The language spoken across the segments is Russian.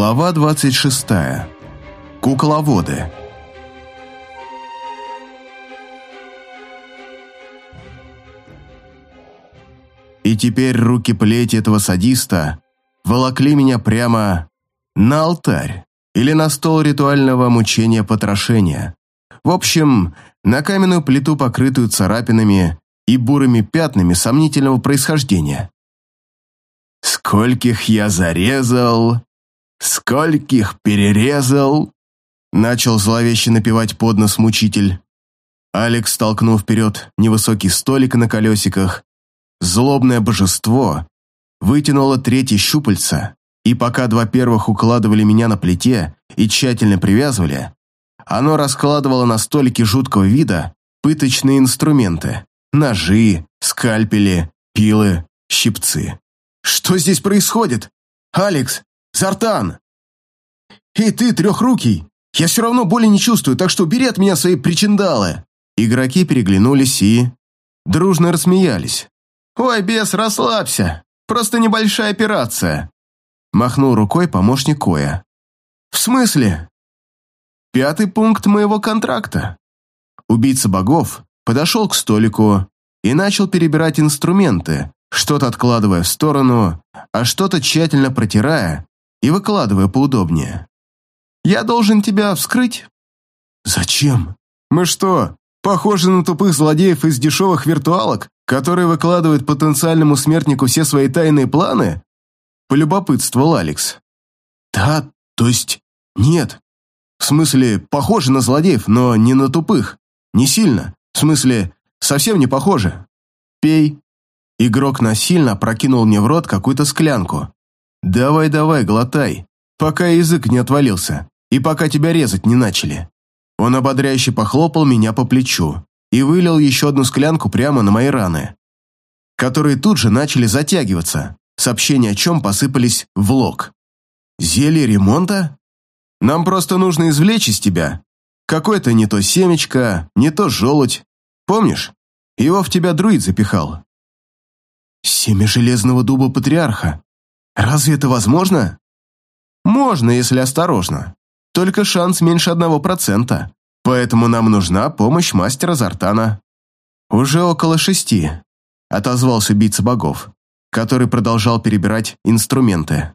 Глава 26. Кукловоды. И теперь руки плети этого садиста волокли меня прямо на алтарь или на стол ритуального мучения потрошения. В общем, на каменную плиту, покрытую царапинами и бурыми пятнами сомнительного происхождения. «Скольких я зарезал, скольких перерезал!» Начал зловеще напевать под нос мучитель. Алекс столкнул вперед невысокий столик на колесиках. Злобное божество вытянуло третье щупальце, и пока два первых укладывали меня на плите и тщательно привязывали, оно раскладывало на столике жуткого вида пыточные инструменты – ножи, скальпели, пилы, щипцы. «Что здесь происходит? Алекс! Зартан!» «Эй ты, трехрукий! Я все равно боли не чувствую, так что убери от меня свои причиндалы!» Игроки переглянулись и... дружно рассмеялись. «Ой, бес, расслабься! Просто небольшая операция!» Махнул рукой помощник Коя. «В смысле?» «Пятый пункт моего контракта». Убийца богов подошел к столику и начал перебирать инструменты, что-то откладывая в сторону, а что-то тщательно протирая и выкладывая поудобнее. «Я должен тебя вскрыть?» «Зачем? Мы что, похожи на тупых злодеев из дешевых виртуалок, которые выкладывают потенциальному смертнику все свои тайные планы?» Полюбопытствовал Алекс. «Да, то есть нет. В смысле, похожи на злодеев, но не на тупых. Не сильно. В смысле, совсем не похожи. Пей». Игрок насильно прокинул мне в рот какую-то склянку. «Давай-давай, глотай, пока язык не отвалился, и пока тебя резать не начали». Он ободряюще похлопал меня по плечу и вылил еще одну склянку прямо на мои раны, которые тут же начали затягиваться, сообщения о чем посыпались в лог. «Зелье ремонта? Нам просто нужно извлечь из тебя. Какое-то не то семечко, не то желудь. Помнишь? Его в тебя друид запихал. Семя железного дуба патриарха. Разве это возможно? Можно, если осторожно. Только шанс меньше одного процента. Поэтому нам нужна помощь мастера Зартана. Уже около шести, отозвался убийца богов, который продолжал перебирать инструменты.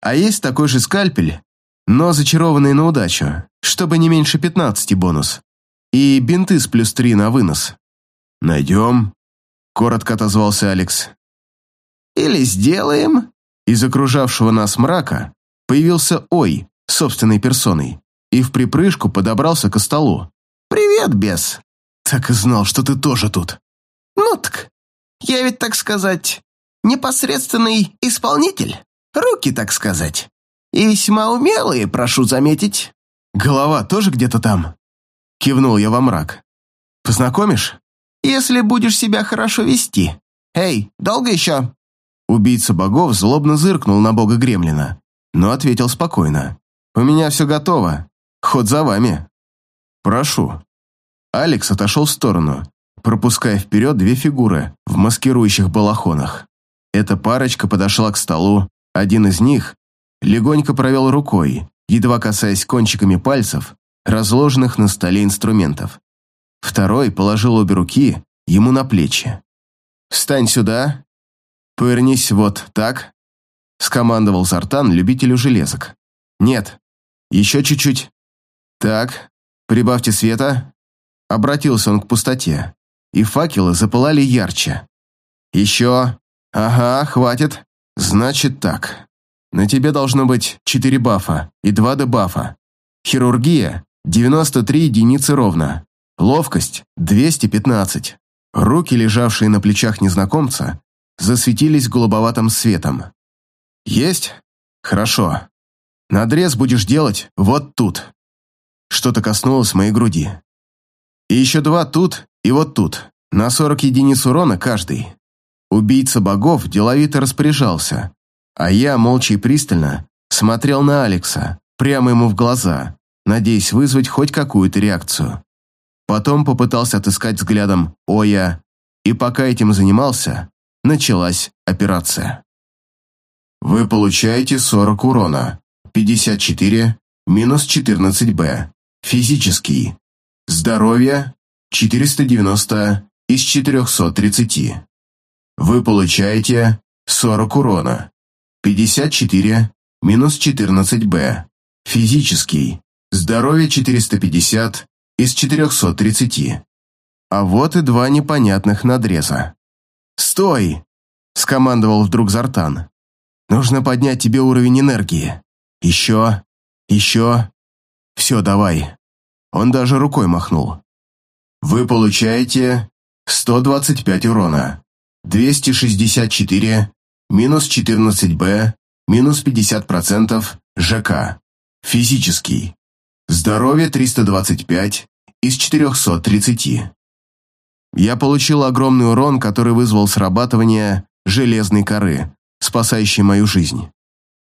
А есть такой же скальпель, но зачарованный на удачу, чтобы не меньше пятнадцати бонус. И бинты с плюс три на вынос. Найдем, коротко отозвался Алекс. «Или сделаем?» Из окружавшего нас мрака появился Ой, собственной персоной, и в припрыжку подобрался к столу. «Привет, бес!» «Так и знал, что ты тоже тут». «Ну так, я ведь, так сказать, непосредственный исполнитель. Руки, так сказать. И весьма умелые, прошу заметить». «Голова тоже где-то там?» Кивнул я во мрак. «Познакомишь?» если будешь себя хорошо вести. Эй, долго еще?» Убийца богов злобно зыркнул на бога Гремлина, но ответил спокойно. «У меня все готово. Ход за вами». «Прошу». Алекс отошел в сторону, пропуская вперед две фигуры в маскирующих балахонах. Эта парочка подошла к столу, один из них легонько провел рукой, едва касаясь кончиками пальцев, разложенных на столе инструментов. Второй положил обе руки ему на плечи. «Встань сюда. Повернись вот так», — скомандовал Зартан любителю железок. «Нет, еще чуть-чуть. Так, прибавьте света». Обратился он к пустоте, и факелы запылали ярче. «Еще. Ага, хватит. Значит так. На тебе должно быть четыре бафа и два дебафа. Хирургия — 93 единицы ровно. Ловкость – 215. Руки, лежавшие на плечах незнакомца, засветились голубоватым светом. «Есть? Хорошо. Надрез будешь делать вот тут». Что-то коснулось моей груди. И еще два тут и вот тут, на 40 единиц урона каждый. Убийца богов деловито распоряжался, а я, молча и пристально, смотрел на Алекса, прямо ему в глаза, надеясь вызвать хоть какую-то реакцию. Потом попытался отыскать взглядом Оя, и пока этим занимался, началась операция. Вы получаете 40 урона. 54, минус 14Б. Физический. Здоровье 490 из 430. Вы получаете 40 урона. 54 минус 14Б. Физический. Здоровье 450 из 430. А вот и два непонятных надреза. «Стой!» – скомандовал вдруг Зартан. «Нужно поднять тебе уровень энергии. Еще, еще. Все, давай». Он даже рукой махнул. Вы получаете 125 урона, 264, минус 14Б, минус 50% ЖК. Физический. Здоровье 325 из 430. Я получил огромный урон, который вызвал срабатывание железной коры, спасающей мою жизнь.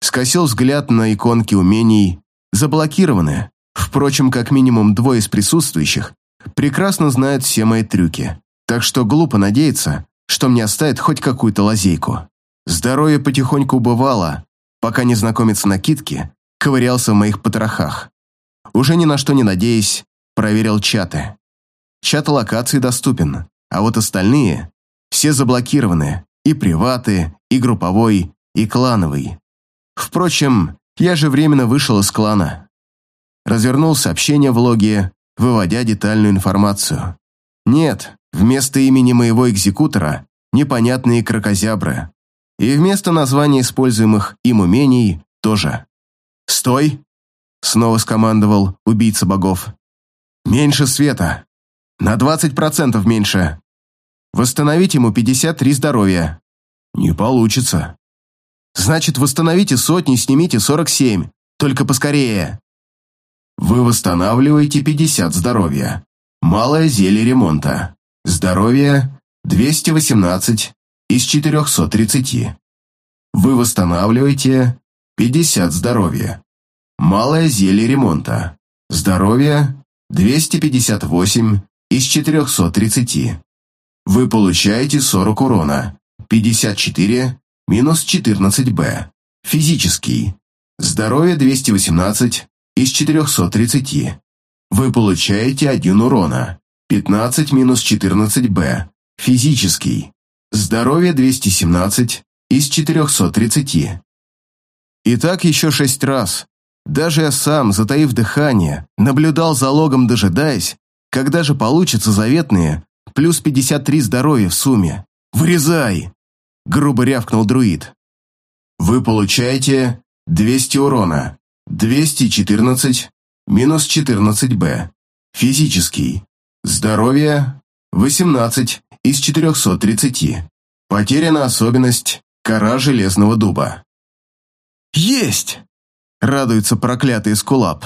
Скосил взгляд на иконки умений, заблокированы. Впрочем, как минимум двое из присутствующих прекрасно знают все мои трюки, так что глупо надеяться, что мне оставят хоть какую-то лазейку. Здоровье потихоньку убывало, пока незнакомец накидки ковырялся в моих потрохах. Уже ни на что не надеясь, проверил чаты. Чат локации доступен, а вот остальные все заблокированы, и приваты, и групповой, и клановый. Впрочем, я же временно вышел из клана. Развернул сообщение в логе, выводя детальную информацию. Нет, вместо имени моего экзекутора непонятные крокозябры. И вместо названия используемых им умений тоже. «Стой!» — снова скомандовал убийца богов. «Меньше света. На 20% меньше. Восстановить ему 53 здоровья». «Не получится». «Значит, восстановите сотни, снимите 47. Только поскорее». Вы восстанавливаете 50 здоровья. Малое зелье ремонта. Здоровье 218 из 430. Вы восстанавливаете 50 здоровья. Малое зелье ремонта. Здоровье 258 из 430. Вы получаете 40 урона. 54 минус 14Б. Физический. Здоровье 218 из 430. Вы получаете 1 урона. 15 минус 14Б. Физический. Здоровье 217 из 430. И так еще шесть раз. Даже я сам, затаив дыхание, наблюдал за логом, дожидаясь, когда же получится заветные плюс 53 здоровья в сумме. «Вырезай!» – грубо рявкнул друид. Вы получаете 200 урона. 214 минус 14Б. Физический. Здоровье 18 из 430. Потеряна особенность кора железного дуба. Есть! Радуется проклятый скулап.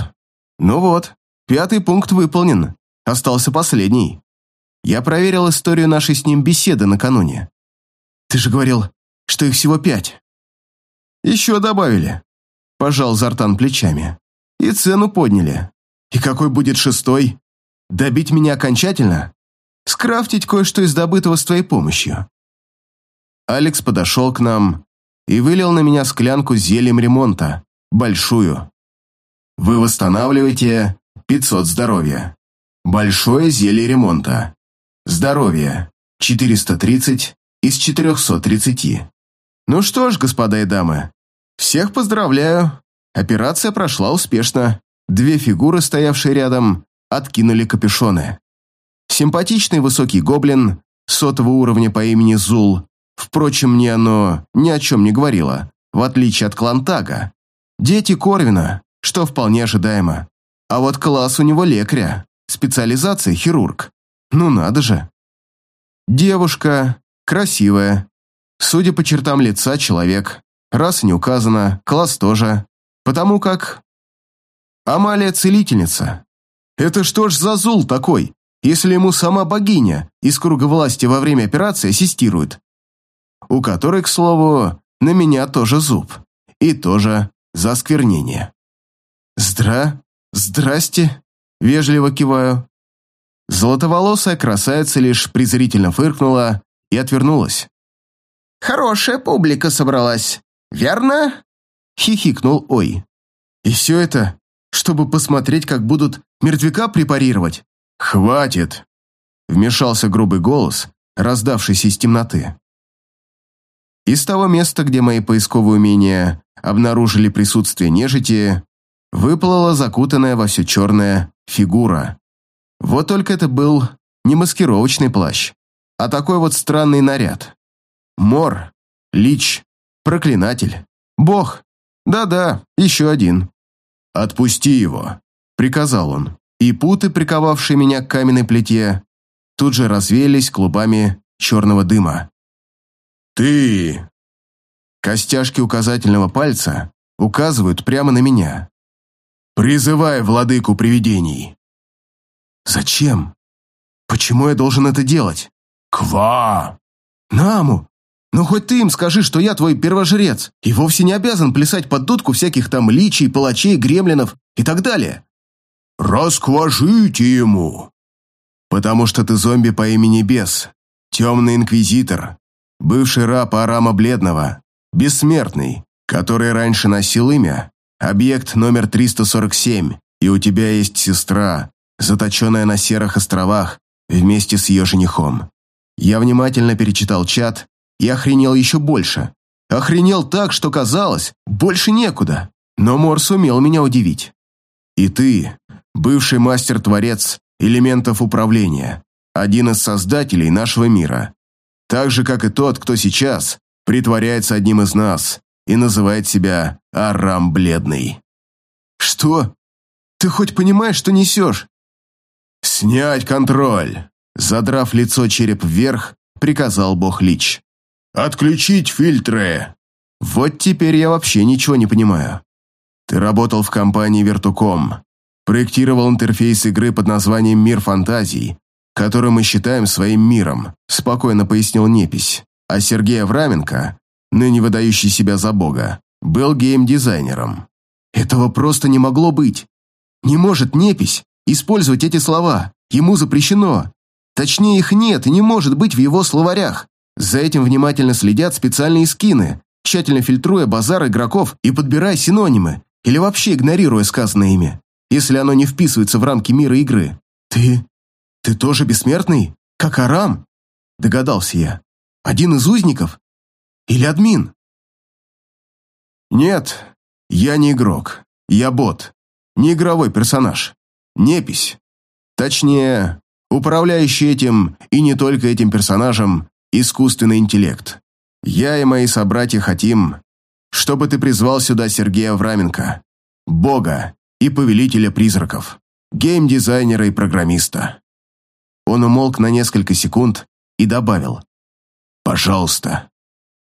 Ну вот, пятый пункт выполнен. Остался последний. Я проверил историю нашей с ним беседы накануне. Ты же говорил, что их всего пять. Еще добавили. Пожал Зартан плечами. И цену подняли. И какой будет шестой? Добить меня окончательно? Скрафтить кое-что из добытого с твоей помощью. Алекс подошел к нам и вылил на меня склянку с зельем ремонта, большую. Вы восстанавливаете 500 здоровья. Большое зелье ремонта. Здоровье 430 из 430. Ну что ж, господа и дамы, всех поздравляю. Операция прошла успешно. Две фигуры, стоявшие рядом, откинули капюшоны. Симпатичный высокий гоблин сотого уровня по имени Зул. Впрочем, мне оно ни о чем не говорило, в отличие от Клантага. Дети Корвина, что вполне ожидаемо. А вот класс у него лекаря, специализация хирург. Ну надо же. Девушка, красивая. Судя по чертам лица, человек. Раса не указана, класс тоже. Потому как... Амалия целительница. Это что ж за зул такой, если ему сама богиня из круга власти во время операции ассистирует? У которой, к слову, на меня тоже зуб. И тоже за осквернение. «Здра... здрасте», — вежливо киваю. Золотоволосая красавица лишь презрительно фыркнула и отвернулась. «Хорошая публика собралась. Верно?» — хихикнул Ой. И все это, чтобы посмотреть, как будут мертвяка препарировать? Хватит! Вмешался грубый голос, раздавшийся из темноты. Из того места, где мои поисковые умения обнаружили присутствие нежити, выплыла закутанная во все черное фигура. Вот только это был не маскировочный плащ, а такой вот странный наряд. Мор, лич, проклинатель, бог. Да-да, еще один. «Отпусти его», — приказал он. И путы, приковавшие меня к каменной плите, тут же развеялись клубами черного дыма. «Ты!» Костяшки указательного пальца указывают прямо на меня. «Призывай владыку привидений!» «Зачем? Почему я должен это делать?» «Ква!» «Наму! Ну хоть ты им скажи, что я твой первожрец, и вовсе не обязан плясать под дудку всяких там личий, палачей, гремлинов и так далее». «Раскважите ему!» «Потому что ты зомби по имени Бес, темный инквизитор, бывший раб Арама Бледного, бессмертный, который раньше носил имя, объект номер 347, и у тебя есть сестра, заточенная на Серых островах вместе с ее женихом. Я внимательно перечитал чат и охренел еще больше. Охренел так, что казалось, больше некуда. Но Мор сумел меня удивить. И ты, бывший мастер-творец элементов управления, один из создателей нашего мира. Так же, как и тот, кто сейчас притворяется одним из нас и называет себя Арам Бледный. Что? Ты хоть понимаешь, что несешь? Снять контроль. Задрав лицо череп вверх, приказал бог Лич. «Отключить фильтры!» «Вот теперь я вообще ничего не понимаю. Ты работал в компании Вертуком, проектировал интерфейс игры под названием «Мир фантазий», который мы считаем своим миром», спокойно пояснил Непись. А Сергей Авраменко, ныне выдающий себя за бога, был гейм-дизайнером. Этого просто не могло быть. Не может Непись использовать эти слова. Ему запрещено. Точнее, их нет и не может быть в его словарях. За этим внимательно следят специальные скины, тщательно фильтруя базар игроков и подбирая синонимы, или вообще игнорируя сказанное ими, если оно не вписывается в рамки мира игры. «Ты... ты тоже бессмертный? Как Арам?» Догадался я. «Один из узников? Или админ?» «Нет, я не игрок. Я бот. Не игровой персонаж. Непись. Точнее, управляющий этим и не только этим персонажем искусственный интеллект. Я и мои собратья хотим, чтобы ты призвал сюда Сергея Враменко, бога и повелителя призраков, гейм-дизайнера и программиста». Он умолк на несколько секунд и добавил. «Пожалуйста».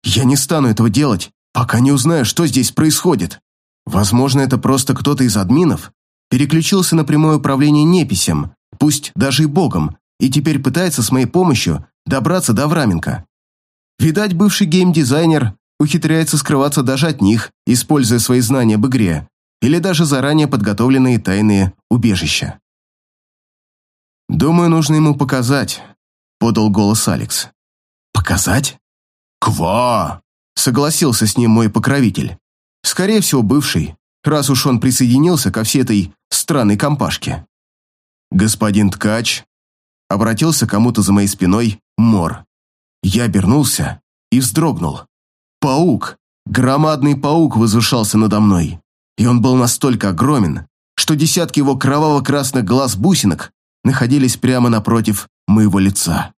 «Я не стану этого делать, пока не узнаю, что здесь происходит. Возможно, это просто кто-то из админов переключился на прямое управление неписем, пусть даже и богом, и теперь пытается с моей помощью добраться до Враменко. Видать, бывший геймдизайнер ухитряется скрываться даже от них, используя свои знания об игре, или даже заранее подготовленные тайные убежища. «Думаю, нужно ему показать», — подал голос Алекс. «Показать?» «Ква!» — согласился с ним мой покровитель. «Скорее всего, бывший, раз уж он присоединился ко всей этой странной компашке». «Господин Ткач», — обратился кому-то за моей спиной Мор. Я обернулся и вздрогнул. Паук, громадный паук возвышался надо мной, и он был настолько огромен, что десятки его кроваво-красных глаз-бусинок находились прямо напротив моего лица.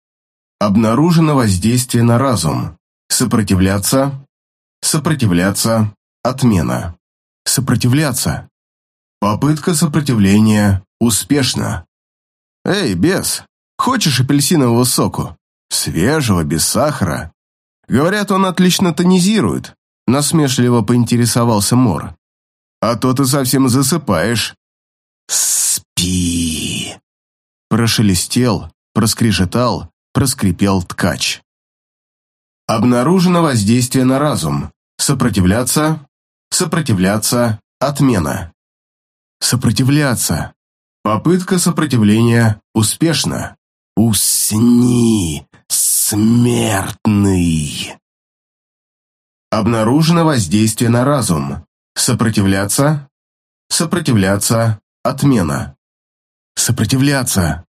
Обнаружено воздействие на разум. Сопротивляться. Сопротивляться. Отмена. Сопротивляться. Попытка сопротивления успешна. Эй, бес, хочешь апельсинового соку? Свежего, без сахара. Говорят, он отлично тонизирует. Насмешливо поинтересовался Мор. А то ты совсем засыпаешь. Спи. Прошелестел, проскрежетал, проскрипел ткач. Обнаружено воздействие на разум. Сопротивляться, сопротивляться, отмена. Сопротивляться. Попытка сопротивления успешна. Усни, смертный. Обнаружено воздействие на разум. Сопротивляться, Сопротивляться. Отмена. Сопротивляться.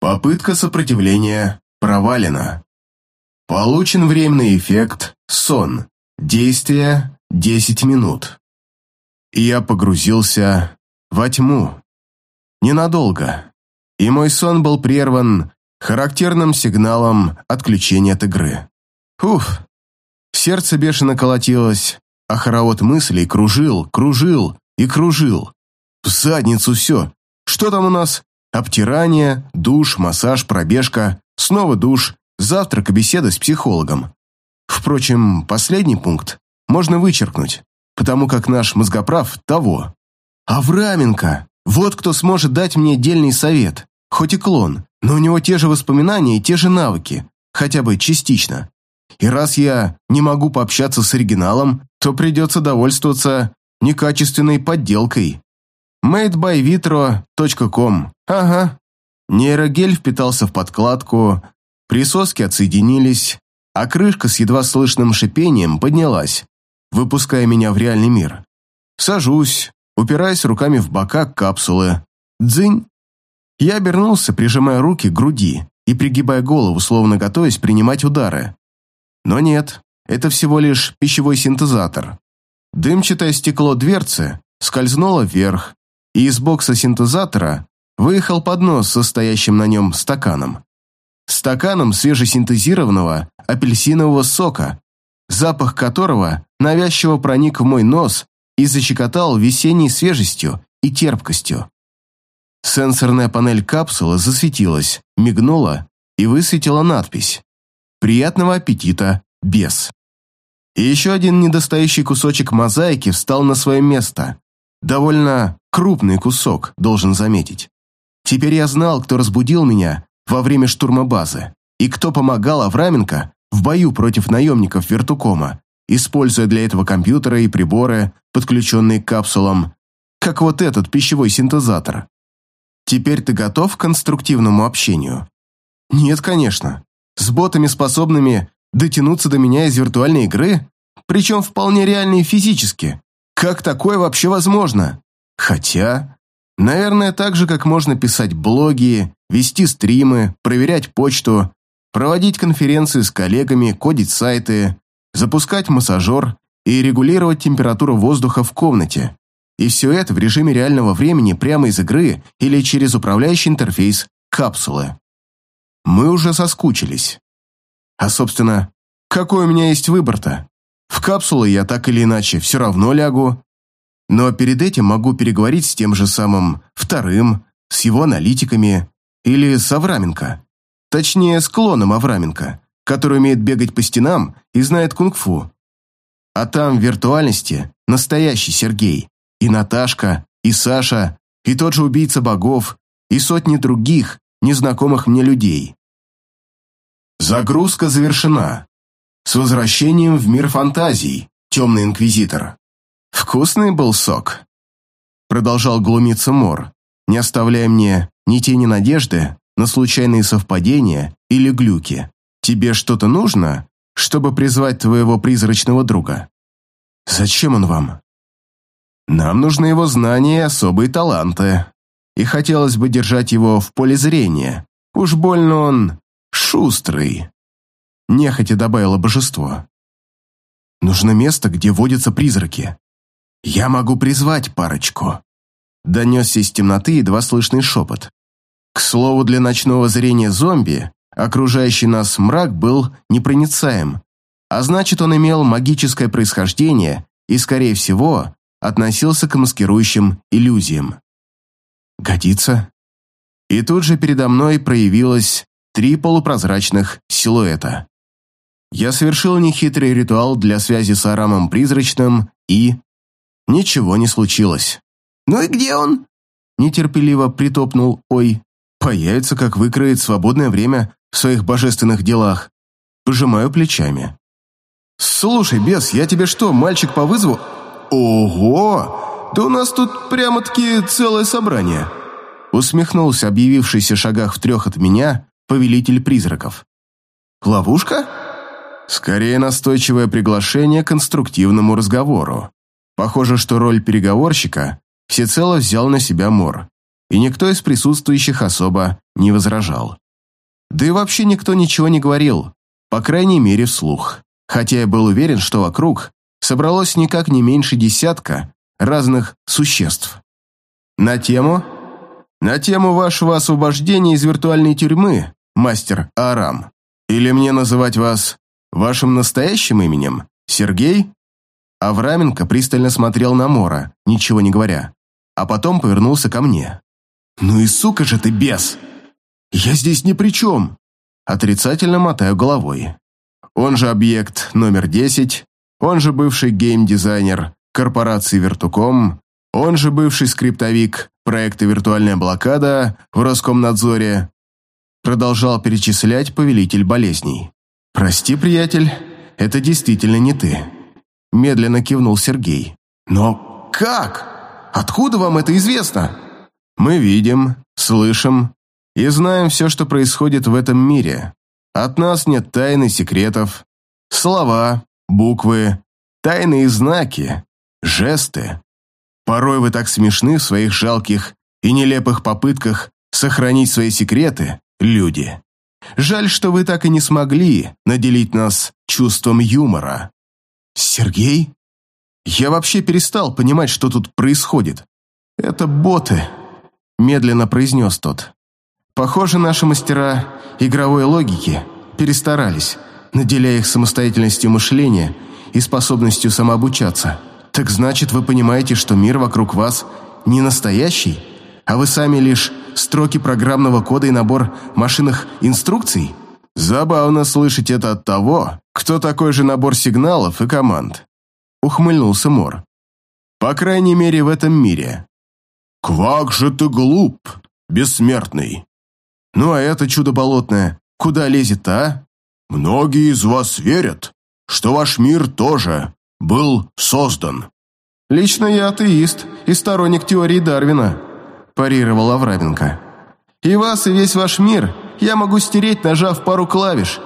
Попытка сопротивления провалена. Получен временный эффект «Сон». Действие 10 минут. И я погрузился во тьму. Ненадолго. И мой сон был прерван характерным сигналом отключения от игры. Уф. Сердце бешено колотилось, а хоровод мыслей кружил, кружил и кружил. В задницу все. Что там у нас? Обтирание, душ, массаж, пробежка, снова душ, завтрак и беседа с психологом. Впрочем, последний пункт можно вычеркнуть, потому как наш мозгоправ того. Авраменко, вот кто сможет дать мне дельный совет, хоть и клон, но у него те же воспоминания и те же навыки, хотя бы частично. И раз я не могу пообщаться с оригиналом, то придется довольствоваться некачественной подделкой. madebywitro.com Ага. Нейрогель впитался в подкладку, присоски отсоединились, а крышка с едва слышным шипением поднялась, выпуская меня в реальный мир. Сажусь, упираясь руками в бока капсулы. Дзынь. Я обернулся, прижимая руки к груди и пригибая голову, словно готовясь принимать удары. Но нет, это всего лишь пищевой синтезатор. Дымчатое стекло дверцы скользнуло вверх, и из бокса синтезатора выехал поднос со стоящим на нем стаканом. Стаканом свежесинтезированного апельсинового сока, запах которого навязчиво проник в мой нос и защекотал весенней свежестью и терпкостью. Сенсорная панель капсулы засветилась, мигнула и высветила надпись «Приятного аппетита, без». И еще один недостающий кусочек мозаики встал на свое место. Довольно крупный кусок, должен заметить. Теперь я знал, кто разбудил меня во время штурма базы и кто помогал Авраменко в бою против наемников Вертукома, используя для этого компьютеры и приборы, подключенные к капсулам, как вот этот пищевой синтезатор. Теперь ты готов к конструктивному общению? Нет, конечно. С ботами, способными дотянуться до меня из виртуальной игры, причем вполне реально и физически. Как такое вообще возможно? Хотя, наверное, так же, как можно писать блоги, вести стримы, проверять почту, проводить конференции с коллегами, кодить сайты, запускать массажер и регулировать температуру воздуха в комнате. И все это в режиме реального времени прямо из игры или через управляющий интерфейс капсулы. Мы уже соскучились. А, собственно, какой у меня есть выбор-то? В капсулы я так или иначе все равно лягу. Но перед этим могу переговорить с тем же самым вторым, с его аналитиками или с Авраменко. Точнее, с клоном Авраменко, который умеет бегать по стенам и знает кунг-фу. А там в виртуальности настоящий Сергей, и Наташка, и Саша, и тот же убийца богов, и сотни других, незнакомых мне людей. Загрузка завершена. С возвращением в мир фантазий, темный инквизитор. Вкусный был сок. Продолжал глумиться Мор, не оставляя мне ни тени надежды на случайные совпадения или глюки. Тебе что-то нужно, чтобы призвать твоего призрачного друга? Зачем он вам? Нам нужны его знания и особые таланты. И хотелось бы держать его в поле зрения. Уж больно он шустрый. Нехотя добавило божество. Нужно место, где водятся призраки. Я могу призвать парочку. Донесся из темноты едва слышный шепот. К слову, для ночного зрения зомби окружающий нас мрак был непроницаем, а значит, он имел магическое происхождение и, скорее всего, относился к маскирующим иллюзиям. Годится. И тут же передо мной проявилось три полупрозрачных силуэта. Я совершил нехитрый ритуал для связи с Арамом Призрачным и... Ничего не случилось. «Ну и где он?» Нетерпеливо притопнул Ой. Появится, как выкроет свободное время в своих божественных делах. Пожимаю плечами. «Слушай, бес, я тебе что, мальчик по вызову?» «Ого! Да у нас тут прямо-таки целое собрание!» Усмехнулся объявившийся шагах в трех от меня повелитель призраков. «Ловушка?» Скорее настойчивое приглашение к конструктивному разговору. Похоже, что роль переговорщика всецело взял на себя Мор, и никто из присутствующих особо не возражал. Да и вообще никто ничего не говорил, по крайней мере вслух, хотя я был уверен, что вокруг собралось никак не меньше десятка разных существ. На тему? На тему вашего освобождения из виртуальной тюрьмы, мастер Арам. Или мне называть вас вашим настоящим именем? Сергей? Авраменко пристально смотрел на Мора, ничего не говоря, а потом повернулся ко мне. «Ну и сука же ты бес!» «Я здесь ни при чем!» Отрицательно мотаю головой. Он же объект номер 10, он же бывший гейм-дизайнер корпорации «Вертуком», он же бывший скриптовик проекта «Виртуальная блокада» в Роскомнадзоре, продолжал перечислять повелитель болезней. «Прости, приятель, это действительно не ты», – медленно кивнул Сергей. «Но как? Откуда вам это известно?» «Мы видим, слышим и знаем все, что происходит в этом мире. От нас нет тайн и секретов. Слова, буквы, тайные знаки, жесты. Порой вы так смешны в своих жалких и нелепых попытках сохранить свои секреты, люди. Жаль, что вы так и не смогли наделить нас чувством юмора. Сергей? Я вообще перестал понимать, что тут происходит. Это боты, медленно произнес тот. Похоже, наши мастера игровой логики перестарались, наделяя их самостоятельностью мышления и способностью самообучаться. Так значит, вы понимаете, что мир вокруг вас не настоящий, а вы сами лишь строки программного кода и набор машинных инструкций? Забавно слышать это от того, кто такой же набор сигналов и команд. Ухмыльнулся Мор. По крайней мере, в этом мире. «Квак же ты глуп, бессмертный!» «Ну а это чудо болотное, куда лезет а?» «Многие из вас верят, что ваш мир тоже был создан». «Лично я атеист и сторонник теории Дарвина», – парировал Авраменко. «И вас, и весь ваш мир я могу стереть, нажав пару клавиш».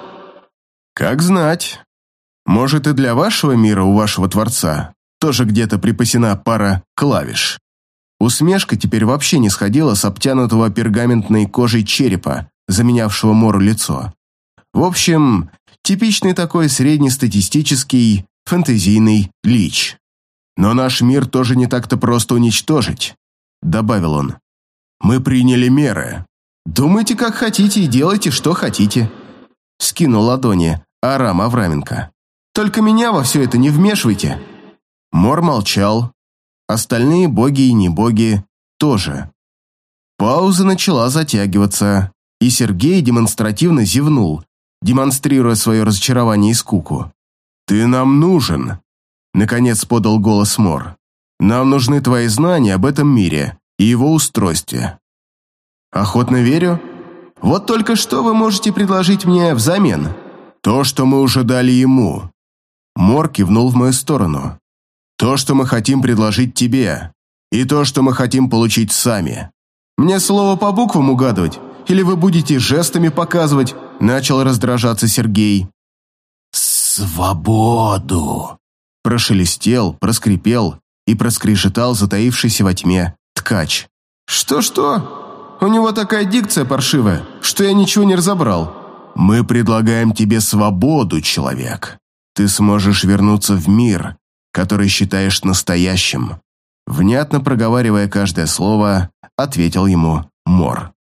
«Как знать. Может, и для вашего мира у вашего Творца тоже где-то припасена пара клавиш». Усмешка теперь вообще не сходила с обтянутого пергаментной кожей черепа, заменявшего Мору лицо. В общем, типичный такой среднестатистический фэнтезийный лич. «Но наш мир тоже не так-то просто уничтожить», — добавил он. «Мы приняли меры. Думайте, как хотите, и делайте, что хотите», — скинул ладони Арам Авраменко. «Только меня во все это не вмешивайте». Мор молчал, Остальные боги и не боги тоже. Пауза начала затягиваться, и Сергей демонстративно зевнул, демонстрируя свое разочарование и скуку. «Ты нам нужен», — наконец подал голос Мор. «Нам нужны твои знания об этом мире и его устройстве». «Охотно верю. Вот только что вы можете предложить мне взамен?» «То, что мы уже дали ему». Мор кивнул в мою сторону. То, что мы хотим предложить тебе, и то, что мы хотим получить сами. Мне слово по буквам угадывать, или вы будете жестами показывать?» Начал раздражаться Сергей. «Свободу!» Прошелестел, проскрипел и проскрежетал затаившийся во тьме ткач. «Что-что? У него такая дикция паршивая, что я ничего не разобрал». «Мы предлагаем тебе свободу, человек. Ты сможешь вернуться в мир, который считаешь настоящим?» Внятно проговаривая каждое слово, ответил ему Мор.